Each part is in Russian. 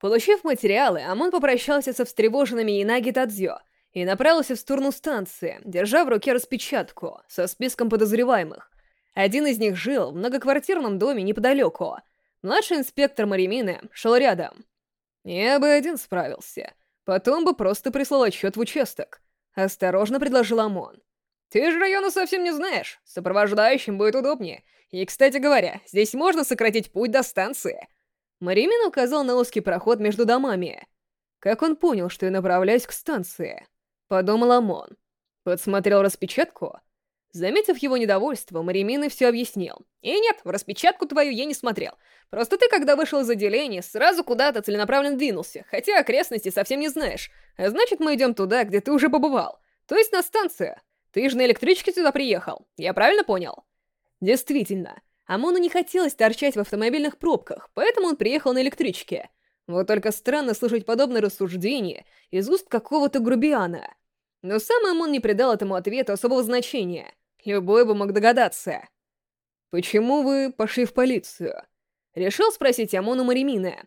Получив материалы, Амон попрощался со встревоженными Инаги Тадзё и направился в сторону станции, держа в руке распечатку со списком подозреваемых. Один из них жил в многоквартирном доме неподалеку. Младший инспектор Маримины шел рядом. «Я бы один справился. Потом бы просто прислал отчет в участок», — осторожно предложил Амон. «Ты же района совсем не знаешь. Сопровождающим будет удобнее. И, кстати говоря, здесь можно сократить путь до станции». Маримин указал на узкий проход между домами. Как он понял, что я направляюсь к станции? Подумал Амон. Подсмотрел распечатку. Заметив его недовольство, Маримин все объяснил. «И нет, в распечатку твою я не смотрел. Просто ты, когда вышел из отделения, сразу куда-то целенаправленно двинулся, хотя окрестности совсем не знаешь. А значит, мы идем туда, где ты уже побывал. То есть на станцию. Ты же на электричке сюда приехал. Я правильно понял?» Действительно, Амону не хотелось торчать в автомобильных пробках, поэтому он приехал на электричке. Вот только странно слышать подобное рассуждение из уст какого-то грубиана. Но сам Амон не придал этому ответу особого значения. Любой бы мог догадаться. «Почему вы пошли в полицию?» Решил спросить Амону Маримина.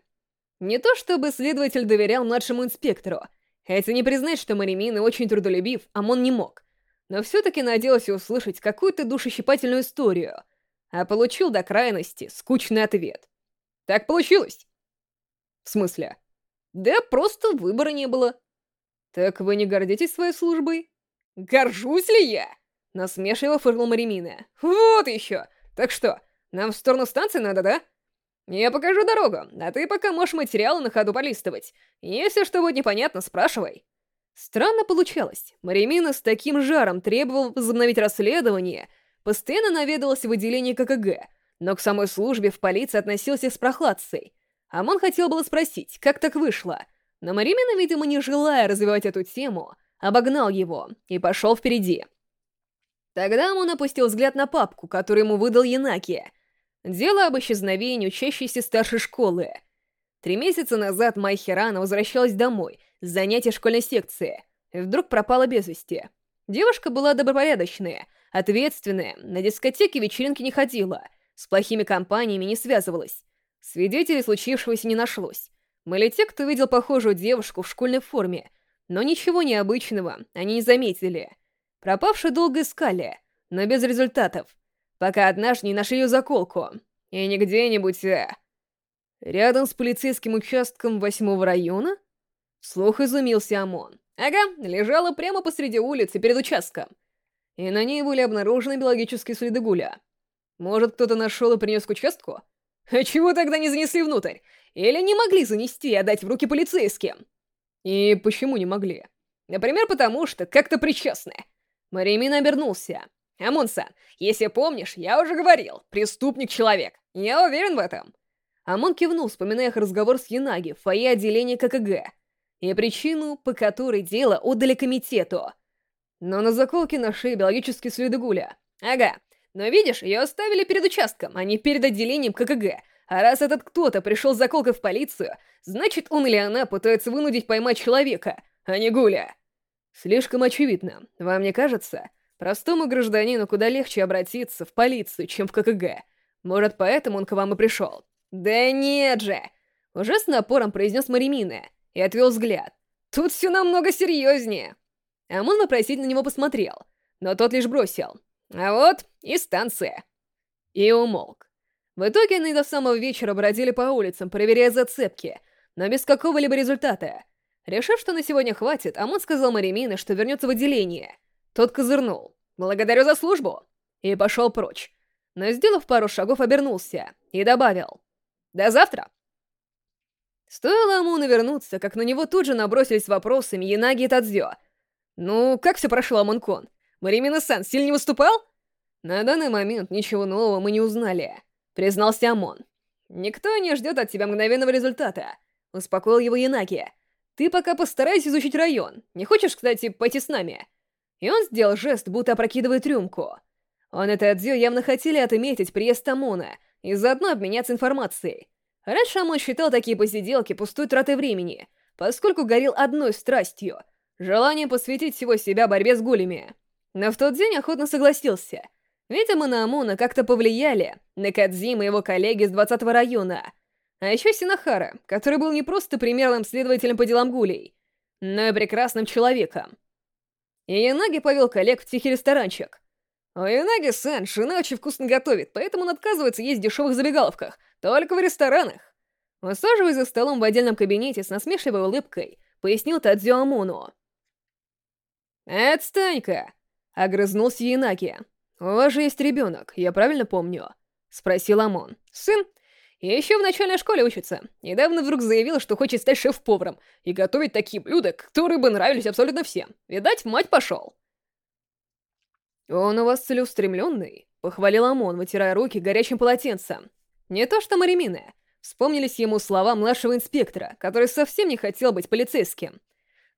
Не то чтобы следователь доверял младшему инспектору, хотя не признать, что Маримина очень трудолюбив, Амон не мог. Но все-таки надеялся услышать какую-то душещипательную историю — а получил до крайности скучный ответ. Так получилось. В смысле? Да просто выбора не было. Так вы не гордитесь своей службой? Горжусь ли я? Насмешливо фыркнул Маримина. Вот еще! Так что, нам в сторону станции надо, да? Я покажу дорогу, а ты пока можешь материалы на ходу полистывать. Если что будет непонятно, спрашивай. Странно получалось. Маримина с таким жаром требовал возобновить расследование — постоянно наведывался в отделение ККГ, но к самой службе в полиции относился с прохладцей. Амон хотел было спросить, как так вышло, но Маримина, видимо, не желая развивать эту тему, обогнал его и пошел впереди. Тогда Амон опустил взгляд на папку, которую ему выдал Янаки. Дело об исчезновении учащейся старшей школы. Три месяца назад Май Хирана возвращалась домой с занятия школьной секции вдруг пропала без вести. Девушка была добропорядочная, Ответственная, на дискотеке вечеринки не ходила, с плохими компаниями не связывалась. Свидетелей случившегося не нашлось. Были те, кто видел похожую девушку в школьной форме, но ничего необычного они не заметили. Пропавшую долго искали, но без результатов, пока однажды не нашли ее заколку. И не где-нибудь, а... Рядом с полицейским участком восьмого района? Слух изумился ОМОН. Ага, лежала прямо посреди улицы перед участком и на ней были обнаружены биологические следы гуля. Может, кто-то нашел и принес к участку? А чего тогда не занесли внутрь? Или не могли занести и отдать в руки полицейским? И почему не могли? Например, потому что как-то причастны. Маримин обернулся. «Амун-сан, если помнишь, я уже говорил, преступник-человек. Я уверен в этом». Амон кивнул, вспоминая их разговор с Янаги в фойе отделения ККГ и причину, по которой дело отдали комитету — но на заколке на шее биологические следы гуля. Ага. Но видишь, ее оставили перед участком, а не перед отделением ККГ. А раз этот кто-то пришел с заколкой в полицию, значит он или она пытается вынудить поймать человека, а не гуля. Слишком очевидно, вам не кажется? Простому гражданину куда легче обратиться в полицию, чем в ККГ. Может, поэтому он к вам и пришел? Да нет же! Уже с напором произнес Маримина и отвел взгляд. Тут все намного серьезнее. Амон вопросительно на него посмотрел, но тот лишь бросил. А вот и станция. И умолк. В итоге они до самого вечера бродили по улицам, проверяя зацепки, но без какого-либо результата. Решив, что на сегодня хватит, Амон сказал Маримине, что вернется в отделение. Тот козырнул. «Благодарю за службу!» И пошел прочь. Но, сделав пару шагов, обернулся и добавил. «До завтра!» Стоило Амуну вернуться, как на него тут же набросились вопросами Янаги и Тадзё — «Ну, как все прошло, Амонкон? Маримина-сан сильно не выступал?» «На данный момент ничего нового мы не узнали», — признался Амон. «Никто не ждет от тебя мгновенного результата», — успокоил его Янаки. «Ты пока постарайся изучить район. Не хочешь, кстати, пойти с нами?» И он сделал жест, будто опрокидывает рюмку. Он и Тадзё явно хотели отметить приезд Амона и заодно обменяться информацией. Раньше Амон считал такие посиделки пустой тратой времени, поскольку горел одной страстью — желание посвятить всего себя борьбе с гулями. Но в тот день охотно согласился. Видимо, на Амуна как-то повлияли на Кадзима и его коллеги с 20-го района. А еще Синахара, который был не просто примерным следователем по делам гулей, но и прекрасным человеком. И Янаги повел коллег в тихий ресторанчик. У Янаги-сан жена очень вкусно готовит, поэтому он отказывается есть в дешевых забегаловках, только в ресторанах. Усаживаясь за столом в отдельном кабинете с насмешливой улыбкой, пояснил Тадзё Амуну. «Отстань-ка!» — огрызнулся Янаги. «У вас же есть ребенок, я правильно помню?» — спросил Амон. «Сын? Еще в начальной школе учится. Недавно вдруг заявил, что хочет стать шеф-поваром и готовить такие блюда, которые бы нравились абсолютно всем. Видать, мать пошел». «Он у вас целеустремленный», — похвалил Амон, вытирая руки горячим полотенцем. «Не то что Маримина. Вспомнились ему слова младшего инспектора, который совсем не хотел быть полицейским.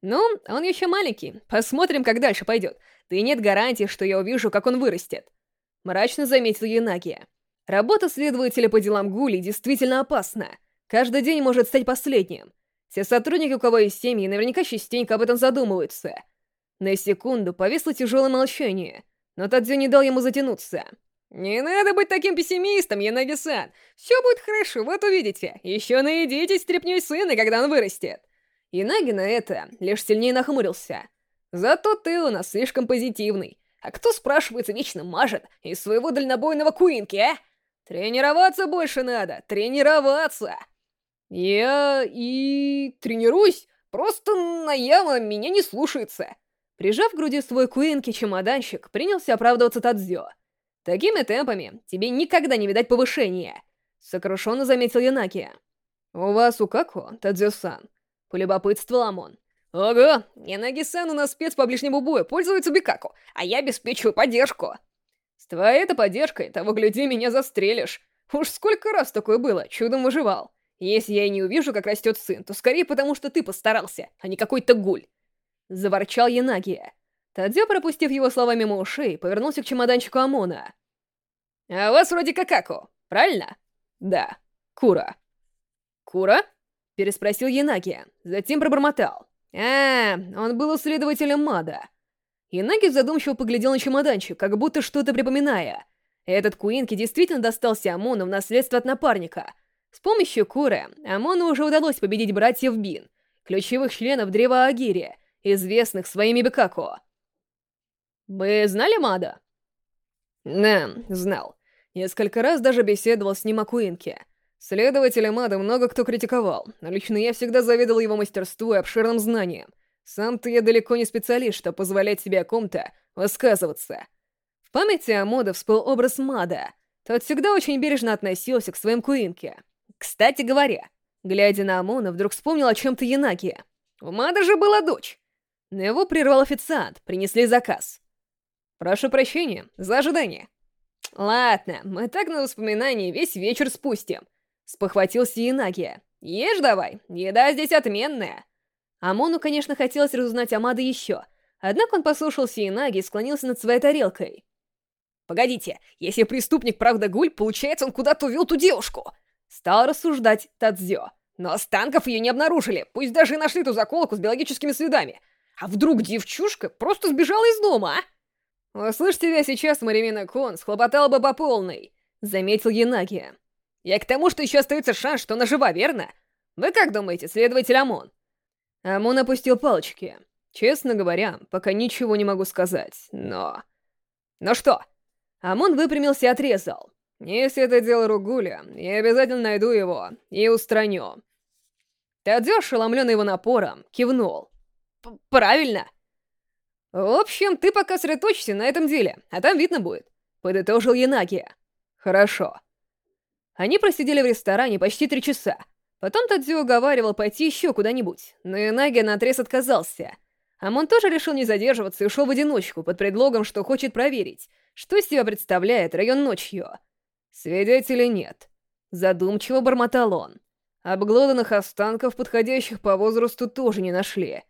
«Ну, он еще маленький. Посмотрим, как дальше пойдет. Да и нет гарантии, что я увижу, как он вырастет». Мрачно заметил Янагия. Работа следователя по делам Гули действительно опасна. Каждый день может стать последним. Все сотрудники, у кого есть семьи, наверняка частенько об этом задумываются. На секунду повисло тяжелое молчание, но Тадзю не дал ему затянуться. «Не надо быть таким пессимистом, Янаги-сан! Все будет хорошо, вот увидите. Еще наедитесь стряпней сына, когда он вырастет!» Янаги на это лишь сильнее нахмурился. «Зато ты у нас слишком позитивный. А кто, спрашивается, вечно мажет из своего дальнобойного куинки, а? Тренироваться больше надо, тренироваться!» «Я и... тренируюсь, просто Наяма меня не слушается!» Прижав к груди свой куинки чемоданчик, принялся оправдываться Тадзё. Такими темпами тебе никогда не видать повышения!» Сокрушенно заметил Янаки. «У вас у Каку, Тадзё-сан?» Полюбопытствовал Амон. «Ого, Янаги-сан у нас спец по ближнему бою, пользуется Бикаку, а я обеспечиваю поддержку!» «С твоей-то поддержкой, того гляди, меня застрелишь. Уж сколько раз такое было, чудом выживал. Если я и не увижу, как растет сын, то скорее потому, что ты постарался, а не какой-то гуль!» Заворчал Янагия. Тадзё, пропустив его слова мимо ушей, повернулся к чемоданчику Амона. «А у вас вроде Какаку, правильно?» «Да, Кура». «Кура?» — переспросил Янаги, затем пробормотал. «А, он был следователем Мада». Янаги задумчиво поглядел на чемоданчик, как будто что-то припоминая. Этот Куинки действительно достался Амону в наследство от напарника. С помощью Куры Амону уже удалось победить братьев Бин, ключевых членов Древа Агири, известных своими Бекаку. «Вы знали Мада?» «Да, знал. Несколько раз даже беседовал с ним о Куинке. Следователя Мада много кто критиковал, но лично я всегда завидовал его мастерству и обширным знаниям. Сам-то я далеко не специалист, что позволять себе о ком-то высказываться. В памяти о Мода всплыл образ Мада. Тот всегда очень бережно относился к своим Куинке. Кстати говоря, глядя на Амона, вдруг вспомнил о чем-то Янаки. У Мада же была дочь. Но его прервал официант, принесли заказ. Прошу прощения за ожидание. Ладно, мы так на воспоминания весь вечер спустим. Спохватился Янагия. Ешь давай, еда здесь отменная. Амону, конечно, хотелось разузнать Амада еще, однако он послушался Янаги и склонился над своей тарелкой. «Погодите, если преступник правда гуль, получается, он куда-то увел ту девушку!» Стал рассуждать Тадзё. Но останков ее не обнаружили, пусть даже и нашли ту заколку с биологическими следами. А вдруг девчушка просто сбежала из дома, а? «Услышь тебя сейчас, Маримина Кун, схлопотал бы по полной», — заметил Янаги. «Я к тому, что еще остается шанс, что она жива, верно? Вы как думаете, следователь Амон?» Амон опустил палочки. «Честно говоря, пока ничего не могу сказать, но...» «Ну что?» Амон выпрямился и отрезал. «Если это дело Ругуля, я обязательно найду его и устраню». Тадзё, ошеломленный его напором, кивнул. «Правильно!» «В общем, ты пока сосредоточься на этом деле, а там видно будет», — подытожил Янаки. «Хорошо». Они просидели в ресторане почти три часа. Потом Тадзю уговаривал пойти еще куда-нибудь, но Янаги наотрез отказался. Амон тоже решил не задерживаться и ушел в одиночку под предлогом, что хочет проверить, что из себя представляет район ночью. Свидетелей нет. Задумчиво бормотал он. Обглоданных останков, подходящих по возрасту, тоже не нашли.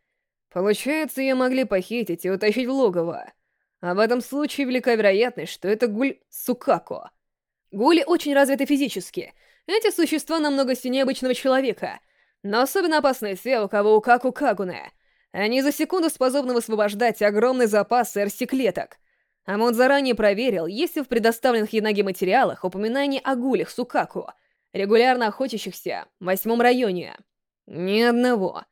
Получается, ее могли похитить и утащить в логово. А в этом случае велика вероятность, что это гуль Сукако. Гули очень развиты физически. Эти существа намного сильнее обычного человека. Но особенно опасны те, у кого Укаку Кагуна. Они за секунду способны высвобождать огромный запас эрси-клеток. Амон заранее проверил, есть ли в предоставленных Янаги материалах упоминание о гулях Сукаку. регулярно охотящихся в восьмом районе. Ни одного.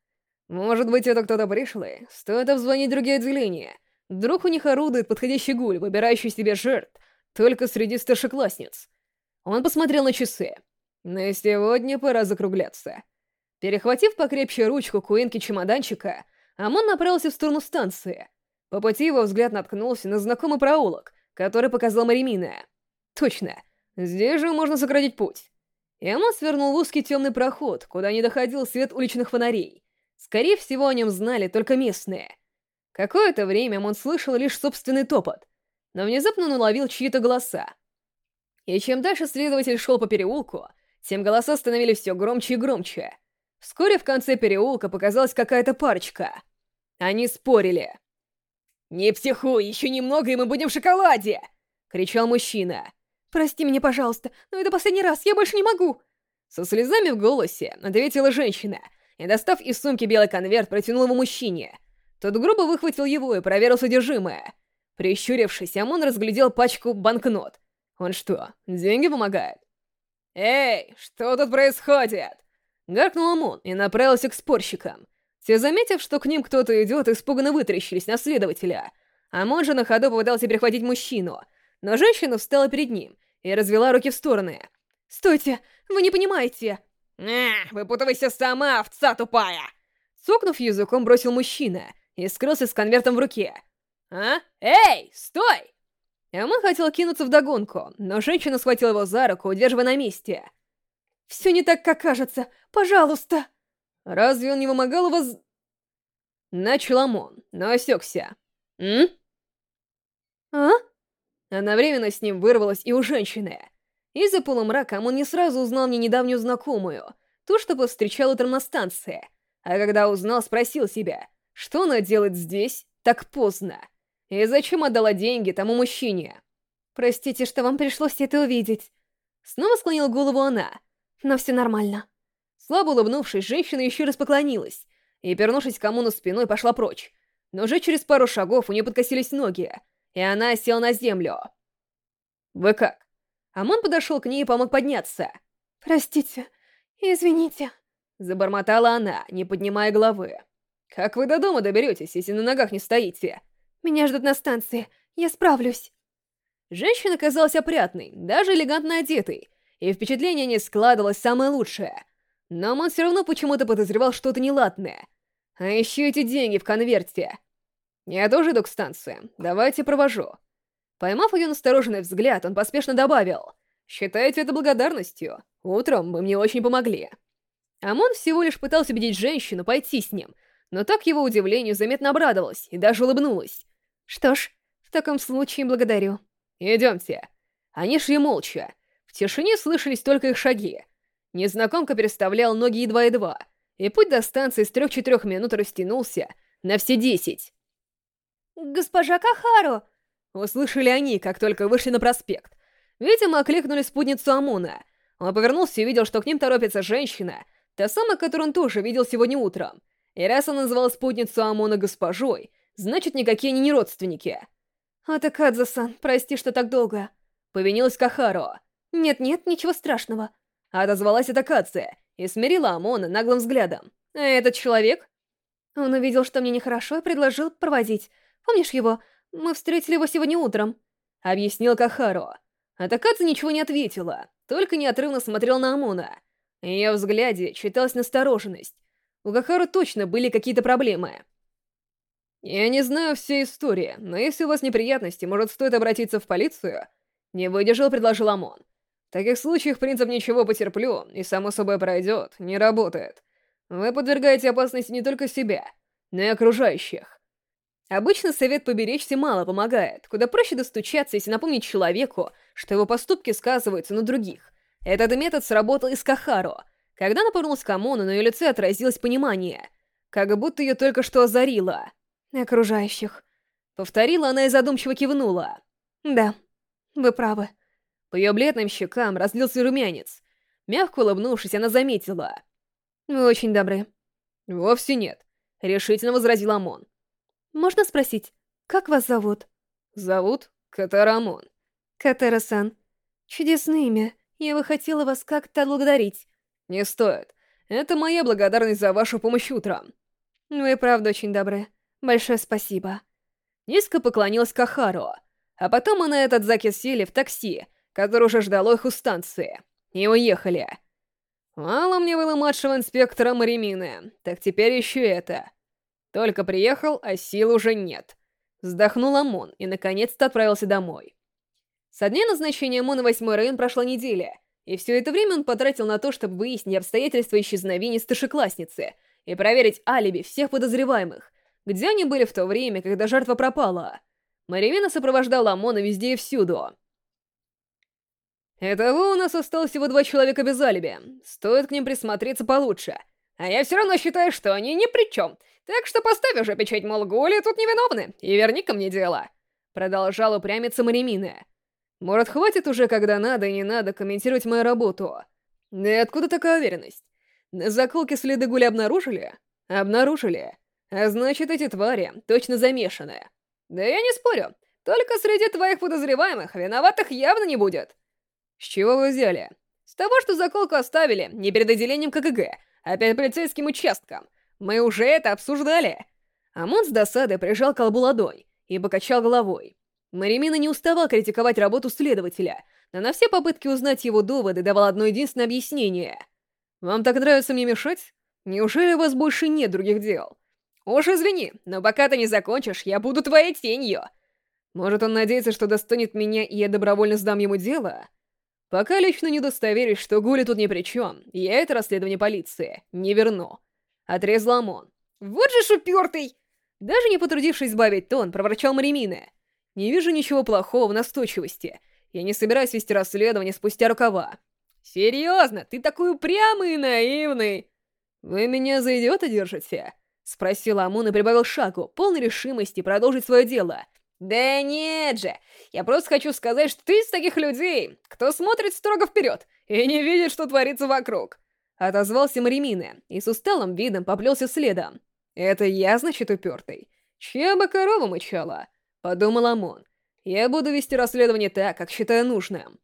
Может быть, это кто-то пришлый? Стоит обзвонить другие отделения. Вдруг у них орудует подходящий гуль, выбирающий себе жертв только среди старшеклассниц. Он посмотрел на часы. На сегодня пора закругляться. Перехватив покрепче ручку Куинки чемоданчика, Амон направился в сторону станции. По пути его взгляд наткнулся на знакомый проулок, который показал Маримина. Точно, здесь же можно сократить путь. И Амон свернул в узкий темный проход, куда не доходил свет уличных фонарей. Скорее всего, о нем знали только местные. Какое-то время Амон слышал лишь собственный топот, но внезапно он уловил чьи-то голоса. И чем дальше следователь шел по переулку, тем голоса становились все громче и громче. Вскоре в конце переулка показалась какая-то парочка. Они спорили. «Не психуй, еще немного, и мы будем в шоколаде!» — кричал мужчина. «Прости меня, пожалуйста, но это последний раз, я больше не могу!» Со слезами в голосе ответила женщина, и, достав из сумки белый конверт, протянул его мужчине. Тот грубо выхватил его и проверил содержимое. Прищурившись, Амон разглядел пачку банкнот. Он что, деньги помогает? «Эй, что тут происходит?» Гаркнул Амон и направился к спорщикам. Все, заметив, что к ним кто-то идет, испуганно вытрящились на следователя. Амон же на ходу попытался перехватить мужчину, но женщина встала перед ним и развела руки в стороны. «Стойте, вы не понимаете!» «А, выпутывайся сама, овца тупая!» Цокнув языком, бросил мужчина и скрылся с конвертом в руке. «А? Эй, стой!» Амон хотел кинуться в догонку, но женщина схватила его за руку, удерживая на месте. Все не так, как кажется. Пожалуйста!» «Разве он не вымогал вас...» Начал Амон, но осекся. «М?» «А?» Одновременно с ним вырвалось и у женщины. Из-за полумрака Амон не сразу узнал мне недавнюю знакомую, ту, что повстречал утром на станции. А когда узнал, спросил себя, что она делает здесь так поздно? И зачем отдала деньги тому мужчине? «Простите, что вам пришлось это увидеть». Снова склонила голову она, но все нормально». Слабо улыбнувшись, женщина еще раз поклонилась и, пернувшись к Амуну спиной, пошла прочь. Но уже через пару шагов у нее подкосились ноги, и она села на землю. «Вы как?» Амон подошел к ней и помог подняться. «Простите, извините», — забормотала она, не поднимая головы. «Как вы до дома доберетесь, если на ногах не стоите?» «Меня ждут на станции, я справлюсь». Женщина казалась опрятной, даже элегантно одетой, и впечатление не складывалось самое лучшее. Но он все равно почему-то подозревал что-то неладное. А еще эти деньги в конверте. Я тоже иду к станции, давайте провожу. Поймав ее настороженный взгляд, он поспешно добавил. «Считайте это благодарностью. Утром вы мне очень помогли». Амон всего лишь пытался убедить женщину пойти с ним, но так его удивлению заметно обрадовалась и даже улыбнулась. «Что ж, в таком случае благодарю». «Идемте». Они шли молча, в тишине слышались только их шаги. Незнакомка переставлял ноги едва-едва, и путь до станции с трех-четырех минут растянулся на все десять. «Госпожа Кахару!» Услышали они, как только вышли на проспект. Видимо, окликнули спутницу Амуна. Он повернулся и увидел, что к ним торопится женщина, та самая, которую он тоже видел сегодня утром. И раз он назвал спутницу Амуна госпожой, значит, никакие они не родственники. «Атакадзе-сан, прости, что так долго», — повинилась Кахаро. «Нет-нет, ничего страшного». Отозвалась Атакация и смирила Амона наглым взглядом. «А этот человек?» Он увидел, что мне нехорошо, и предложил проводить. Помнишь его? Мы встретили его сегодня утром. Объяснил Кахаро. Атакация ничего не ответила, только неотрывно смотрел на Амона. В ее взгляде читалась настороженность. У Кахаро точно были какие-то проблемы. «Я не знаю всей истории, но если у вас неприятности, может, стоит обратиться в полицию?» Не выдержал, предложил Амон. В таких случаях принцип «ничего потерплю» и само собой пройдет не работает. Вы подвергаете опасности не только себя, но и окружающих. Обычно совет поберечься мало помогает, куда проще достучаться, если напомнить человеку, что его поступки сказываются на других. Этот метод сработал и с Кахаро. Когда она повернулась к Амону, на ее лице отразилось понимание, как будто ее только что озарило. «Окружающих», — повторила она и задумчиво кивнула. «Да, вы правы». По ее бледным щекам разлился румянец. Мягко улыбнувшись, она заметила. «Вы очень добры». «Вовсе нет», — решительно возразил Амон. «Можно спросить, как вас зовут?» «Зовут Катара Амон». «Катара-сан. Чудесное имя. Я бы хотела вас как-то отблагодарить. Не стоит. Это моя благодарность за вашу помощь утром. Вы правда очень добры. Большое спасибо. Низко поклонилась Кахару, а потом она и Тадзаки сели в такси, которое уже ждало их у станции, и уехали. Мало мне было младшего инспектора Маримины, так теперь еще это. Только приехал, а сил уже нет. Вздохнул Амон и наконец-то отправился домой. Со дня назначения Амона восьмой район прошла неделя, и все это время он потратил на то, чтобы выяснить обстоятельства исчезновения старшеклассницы и проверить алиби всех подозреваемых, где они были в то время, когда жертва пропала. Маривина сопровождала Амона везде и всюду. Итого у нас осталось всего два человека без алиби. Стоит к ним присмотреться получше. А я все равно считаю, что они ни при чем. Так что поставь уже печать, мол, Гули тут невиновны, и верни ко мне дело. Продолжал упрямиться Маримина. Может, хватит уже, когда надо и не надо, комментировать мою работу? Да и откуда такая уверенность? На заколке следы гули обнаружили? Обнаружили. А значит, эти твари точно замешаны. Да я не спорю. Только среди твоих подозреваемых виноватых явно не будет. С чего вы взяли? С того, что заколку оставили не перед отделением КГГ, а перед полицейским участком. Мы уже это обсуждали. Амон с досадой прижал колбу ладонь и покачал головой. Маримина не уставал критиковать работу следователя, но на все попытки узнать его доводы давал одно единственное объяснение. «Вам так нравится мне мешать? Неужели у вас больше нет других дел?» «Уж извини, но пока ты не закончишь, я буду твоей тенью!» Может, он надеется, что достанет меня, и я добровольно сдам ему дело? Пока лично не удостоверюсь, что Гули тут ни при чем, я это расследование полиции не верну. Отрезал Амон. «Вот же шупертый!» Даже не потрудившись избавить тон, проворчал Маримина. Не вижу ничего плохого в настойчивости. Я не собираюсь вести расследование спустя рукава. Серьезно, ты такой упрямый и наивный. Вы меня за идиота держите? Спросил Амун и прибавил шагу, полной решимости продолжить свое дело. Да нет же, я просто хочу сказать, что ты из таких людей, кто смотрит строго вперед и не видит, что творится вокруг. Отозвался Маримина и с усталым видом поплелся следом. Это я, значит, упертый. Чья бы корова мычала? Подумал Амон. Я буду вести расследование так, как считаю нужным.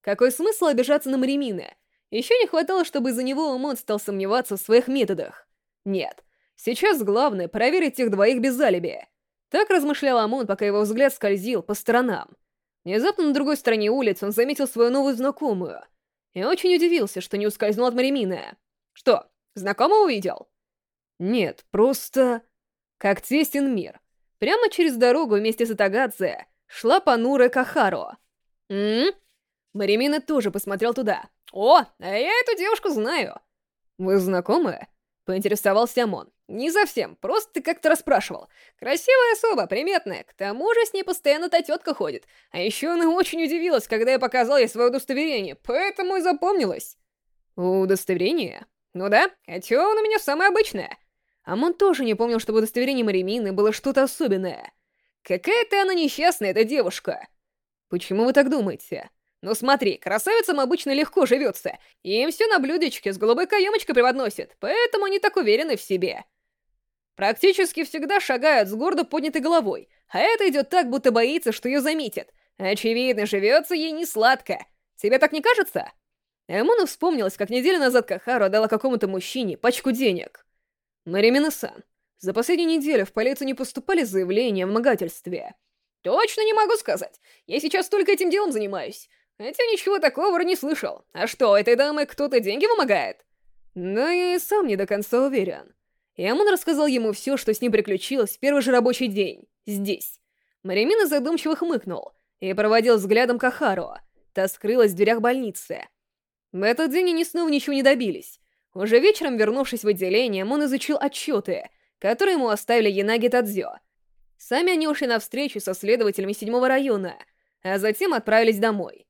Какой смысл обижаться на Маримина? Еще не хватало, чтобы из-за него Амон стал сомневаться в своих методах. Нет, сейчас главное проверить тех двоих без алиби. Так размышлял Амон, пока его взгляд скользил по сторонам. Внезапно на другой стороне улицы он заметил свою новую знакомую. И очень удивился, что не ускользнул от Маримина. Что, знакомого увидел? Нет, просто... Как тесен мир. Прямо через дорогу вместе с Атагадзе шла Панура Кахаро. «М?», Маримина тоже посмотрел туда. «О, а я эту девушку знаю!» «Вы знакомы?» — поинтересовался Амон. «Не совсем, просто ты как-то расспрашивал. Красивая особа, приметная, к тому же с ней постоянно та тетка ходит. А еще она очень удивилась, когда я показал ей свое удостоверение, поэтому и запомнилась». «Удостоверение?» «Ну да, хотя он у меня самое обычное». Амон тоже не помнил, что в удостоверении Маримины было что-то особенное. Какая-то она несчастная, эта девушка. Почему вы так думаете? Ну смотри, красавицам обычно легко живется. Им все на блюдечке с голубой каемочкой преподносят, поэтому они так уверены в себе. Практически всегда шагают с гордо поднятой головой, а это идет так, будто боится, что ее заметят. Очевидно, живется ей не сладко. Тебе так не кажется? Эмону вспомнилось, как неделю назад Кахару отдала какому-то мужчине пачку денег. Маримина-сан, за последнюю неделю в полицию не поступали заявления о вымогательстве. Точно не могу сказать. Я сейчас только этим делом занимаюсь. Хотя ничего такого не слышал. А что, этой дамы кто-то деньги вымогает? Но я и сам не до конца уверен. Ямон рассказал ему все, что с ним приключилось в первый же рабочий день. Здесь. Маримина задумчиво хмыкнул и проводил взглядом Кахару. Та скрылась в дверях больницы. В этот день они снова ничего не добились. Уже вечером, вернувшись в отделение, он изучил отчеты, которые ему оставили Янаги Тадзё. Сами они ушли на встречу со следователями седьмого района, а затем отправились домой.